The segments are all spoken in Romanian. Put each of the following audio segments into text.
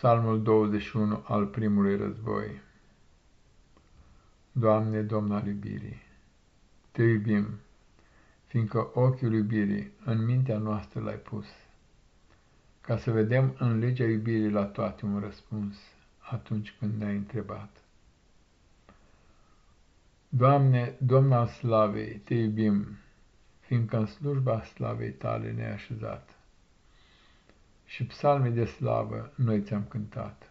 Psalmul 21 al primului război. Doamne, Domn al iubirii, Te iubim, fiindcă ochiul iubirii în mintea noastră l-ai pus, ca să vedem în legea iubirii la toate un răspuns atunci când ne-ai întrebat. Doamne, Domn al slavei, Te iubim, fiindcă în slujba slavei Tale ne-ai așezat și psalme de slavă noi ți-am cântat.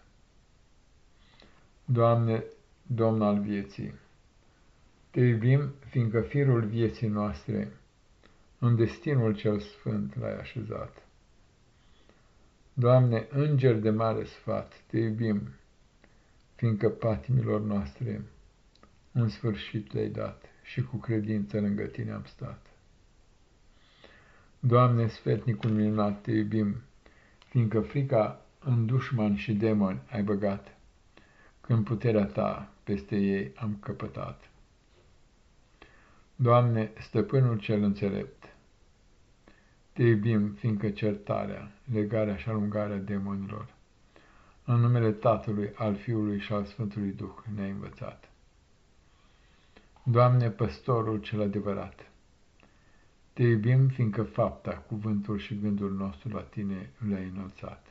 Doamne, Domn al vieții, Te iubim, fiindcă firul vieții noastre în destinul cel sfânt l-ai așezat. Doamne, înger de mare sfat, Te iubim, fiindcă patimilor noastre un sfârșit le-ai dat și cu credință lângă Tine am stat. Doamne, sfetnicul minunat, Te iubim, fiindcă frica în dușman și demoni ai băgat, când puterea ta peste ei am căpătat. Doamne, stăpânul cel înțelept, te iubim, fiindcă certarea, legarea și alungarea demonilor, în numele Tatălui, al Fiului și al Sfântului Duh ne-ai învățat. Doamne, păstorul cel adevărat, te iubim, fiindcă fapta, cuvântul și gândul nostru la tine le-ai înălțat.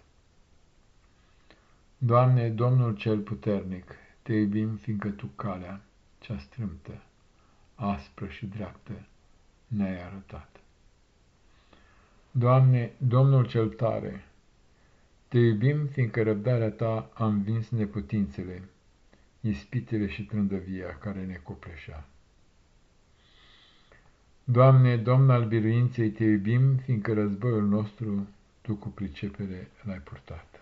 Doamne, Domnul cel puternic, te iubim, fiindcă tu calea cea strâmtă, aspră și dreaptă ne-ai arătat. Doamne, Domnul cel tare, te iubim, fiindcă răbdarea ta a învins neputințele, ispitele și trândăvia care ne copleșea. Doamne, Domn al biruinței, te iubim, fiindcă războiul nostru Tu cu pricepere l-ai purtat.